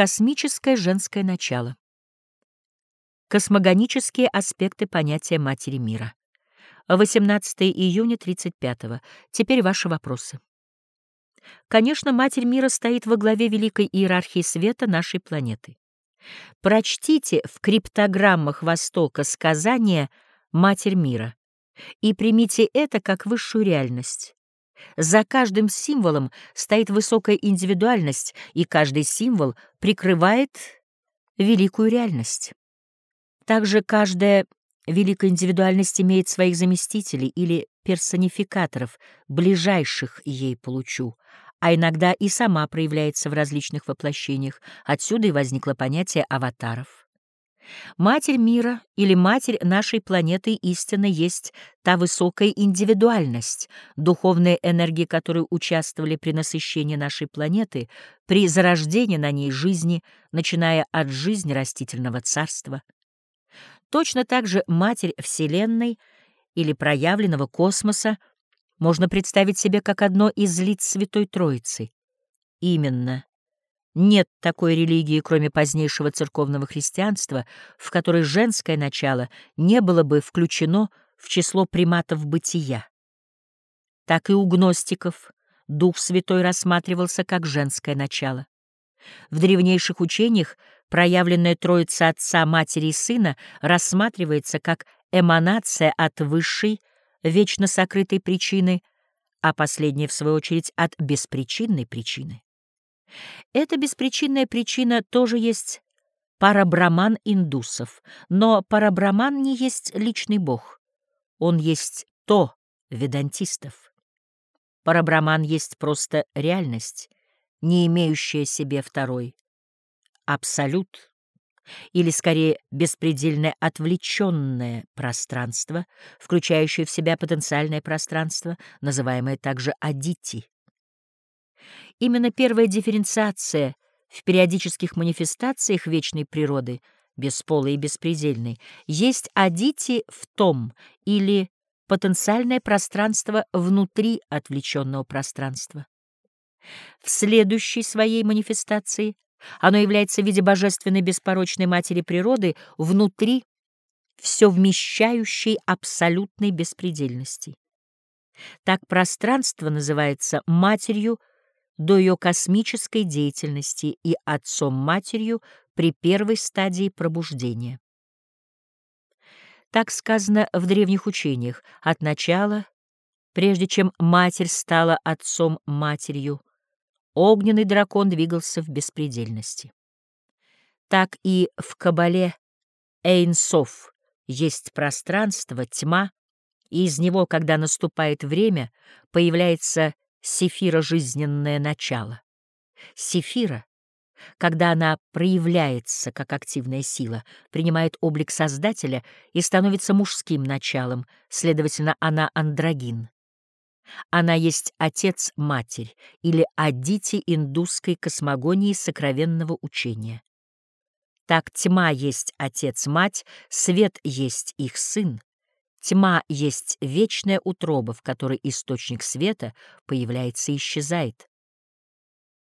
Космическое женское начало. Космогонические аспекты понятия Матери мира. 18 июня 35 -го. Теперь ваши вопросы. Конечно, Матерь мира стоит во главе великой иерархии света нашей планеты. Прочтите в криптограммах Востока сказание «Матерь мира» и примите это как высшую реальность. За каждым символом стоит высокая индивидуальность, и каждый символ прикрывает великую реальность. Также каждая великая индивидуальность имеет своих заместителей или персонификаторов, ближайших ей получу, а иногда и сама проявляется в различных воплощениях. Отсюда и возникло понятие аватаров. Матерь мира или Матерь нашей планеты истинно есть та высокая индивидуальность, духовные энергии которой участвовали при насыщении нашей планеты, при зарождении на ней жизни, начиная от жизни растительного царства. Точно так же Матерь Вселенной или проявленного космоса можно представить себе как одно из лиц Святой Троицы. Именно нет такой религии, кроме позднейшего церковного христианства, в которой женское начало не было бы включено в число приматов бытия. Так и у гностиков Дух Святой рассматривался как женское начало. В древнейших учениях проявленная Троица Отца, Матери и Сына рассматривается как эманация от высшей, вечно сокрытой причины, а последняя, в свою очередь, от беспричинной причины. Эта беспричинная причина тоже есть парабраман индусов, но парабраман не есть личный бог, он есть то ведантистов. Парабраман есть просто реальность, не имеющая себе второй, абсолют, или скорее беспредельное отвлеченное пространство, включающее в себя потенциальное пространство, называемое также адити. Именно первая дифференциация в периодических манифестациях вечной природы, бесполой и беспредельной, есть адити в том или потенциальное пространство внутри отвлеченного пространства. В следующей своей манифестации оно является в виде божественной беспорочной матери природы внутри все вмещающей абсолютной беспредельности. Так пространство называется матерью до ее космической деятельности и отцом-матерью при первой стадии пробуждения. Так сказано в древних учениях от начала, прежде чем матерь стала отцом-матерью, огненный дракон двигался в беспредельности. Так и в Кабале Эйнсов есть пространство, тьма, и из него, когда наступает время, появляется сефира — жизненное начало. Сефира, когда она проявляется как активная сила, принимает облик Создателя и становится мужским началом, следовательно, она андрогин. Она есть отец-матерь или адити индусской космогонии сокровенного учения. Так тьма есть отец-мать, свет есть их сын, Тьма есть вечная утроба, в которой источник света появляется и исчезает.